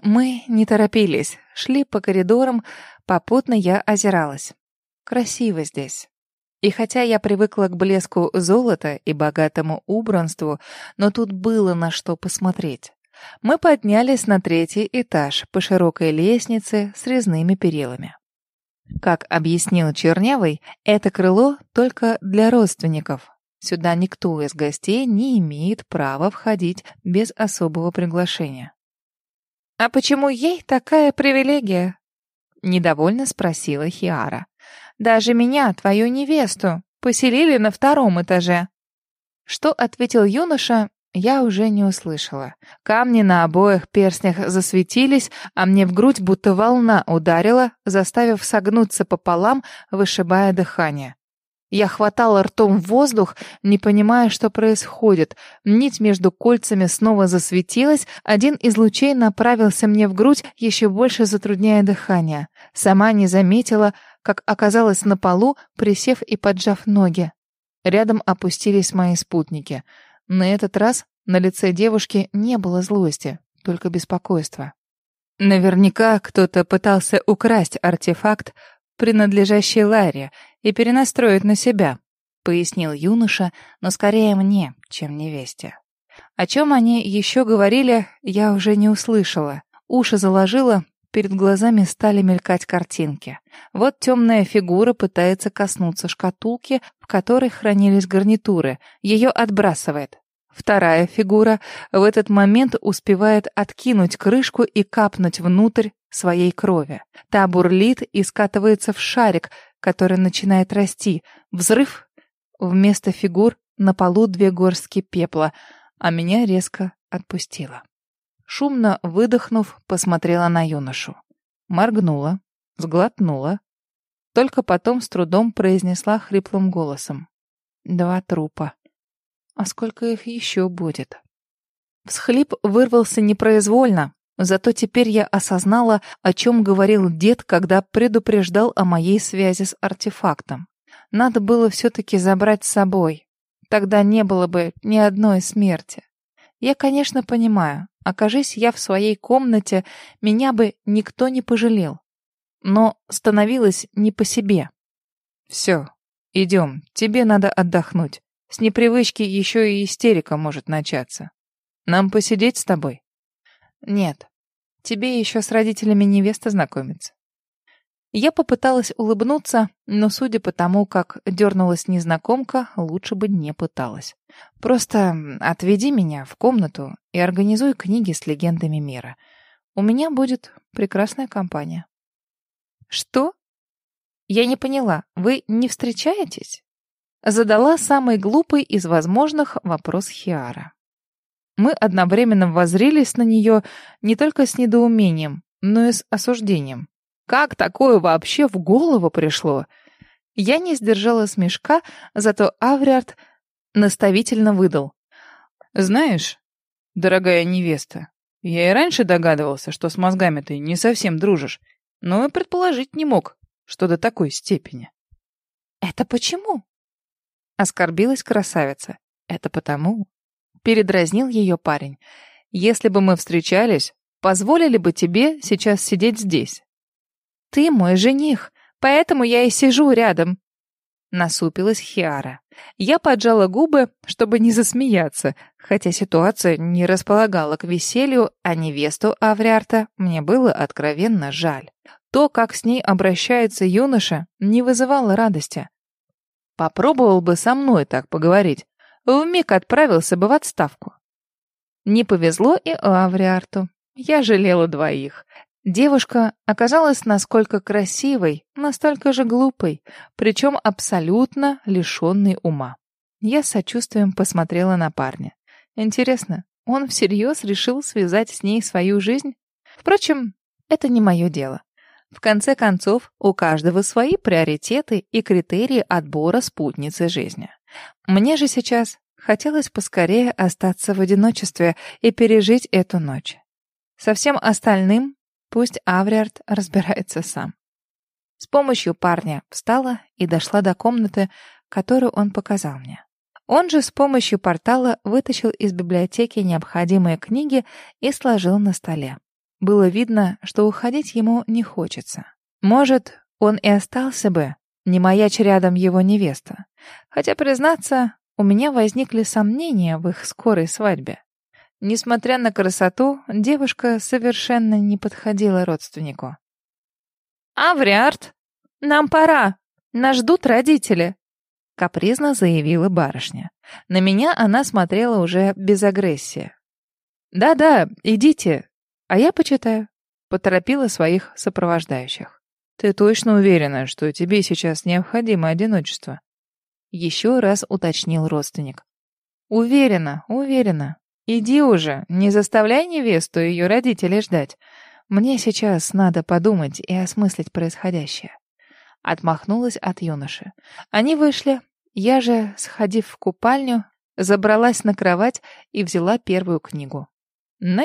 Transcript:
Мы не торопились, шли по коридорам, попутно я озиралась. Красиво здесь. И хотя я привыкла к блеску золота и богатому убранству, но тут было на что посмотреть. Мы поднялись на третий этаж по широкой лестнице с резными перилами. Как объяснил Чернявый, это крыло только для родственников. Сюда никто из гостей не имеет права входить без особого приглашения. «А почему ей такая привилегия?» — недовольно спросила Хиара. «Даже меня, твою невесту, поселили на втором этаже». Что ответил юноша, я уже не услышала. Камни на обоих перстнях засветились, а мне в грудь будто волна ударила, заставив согнуться пополам, вышибая дыхание. Я хватала ртом воздух, не понимая, что происходит. Нить между кольцами снова засветилась, один из лучей направился мне в грудь, еще больше затрудняя дыхание. Сама не заметила, как оказалась на полу, присев и поджав ноги. Рядом опустились мои спутники — на этот раз на лице девушки не было злости, только беспокойство. Наверняка кто-то пытался украсть артефакт, принадлежащий Ларе, и перенастроить на себя, пояснил юноша, но скорее мне, чем невесте. О чем они еще говорили, я уже не услышала. Уши заложила, перед глазами стали мелькать картинки. Вот темная фигура пытается коснуться шкатулки, в которой хранились гарнитуры. Ее отбрасывает. Вторая фигура в этот момент успевает откинуть крышку и капнуть внутрь своей крови. Та бурлит и скатывается в шарик, который начинает расти. Взрыв. Вместо фигур на полу две горстки пепла, а меня резко отпустило. Шумно выдохнув, посмотрела на юношу. Моргнула, сглотнула. Только потом с трудом произнесла хриплым голосом. Два трупа. А сколько их еще будет? Всхлип вырвался непроизвольно, зато теперь я осознала, о чем говорил дед, когда предупреждал о моей связи с артефактом. Надо было все-таки забрать с собой. Тогда не было бы ни одной смерти. Я, конечно, понимаю, окажись я в своей комнате, меня бы никто не пожалел. Но становилось не по себе. Все, идем, тебе надо отдохнуть. С непривычки еще и истерика может начаться. Нам посидеть с тобой? Нет. Тебе еще с родителями невесты знакомиться. Я попыталась улыбнуться, но, судя по тому, как дернулась незнакомка, лучше бы не пыталась. Просто отведи меня в комнату и организуй книги с легендами мира. У меня будет прекрасная компания. Что? Я не поняла. Вы не встречаетесь? Задала самый глупый из возможных вопрос Хиара. Мы одновременно воззрелись на нее не только с недоумением, но и с осуждением. Как такое вообще в голову пришло? Я не сдержала смешка, зато Авриард наставительно выдал. «Знаешь, дорогая невеста, я и раньше догадывался, что с мозгами ты не совсем дружишь, но и предположить не мог, что до такой степени». «Это почему?» Оскорбилась красавица. Это потому... Передразнил ее парень. Если бы мы встречались, позволили бы тебе сейчас сидеть здесь. Ты мой жених, поэтому я и сижу рядом. Насупилась Хиара. Я поджала губы, чтобы не засмеяться, хотя ситуация не располагала к веселью, а невесту Авриарта мне было откровенно жаль. То, как с ней обращается юноша, не вызывало радости. Попробовал бы со мной так поговорить. Вмиг отправился бы в отставку. Не повезло и Авриарту. Я жалела двоих. Девушка оказалась насколько красивой, настолько же глупой, причем абсолютно лишенной ума. Я с сочувствием посмотрела на парня. Интересно, он всерьез решил связать с ней свою жизнь? Впрочем, это не мое дело. В конце концов, у каждого свои приоритеты и критерии отбора спутницы жизни. Мне же сейчас хотелось поскорее остаться в одиночестве и пережить эту ночь. Со всем остальным пусть Авриард разбирается сам. С помощью парня встала и дошла до комнаты, которую он показал мне. Он же с помощью портала вытащил из библиотеки необходимые книги и сложил на столе. было видно, что уходить ему не хочется. Может, он и остался бы, не маячь рядом его невеста. Хотя, признаться, у меня возникли сомнения в их скорой свадьбе. Несмотря на красоту, девушка совершенно не подходила родственнику. «Авриард, нам пора! Нас ждут родители!» Капризно заявила барышня. На меня она смотрела уже без агрессии. «Да-да, идите, а я почитаю», — поторопила своих сопровождающих. «Ты точно уверена, что тебе сейчас необходимо одиночество?» Еще раз уточнил родственник. «Уверена, уверена. Иди уже, не заставляй невесту и ее родителей ждать. Мне сейчас надо подумать и осмыслить происходящее». Отмахнулась от юноши. Они вышли. Я же, сходив в купальню, забралась на кровать и взяла первую книгу.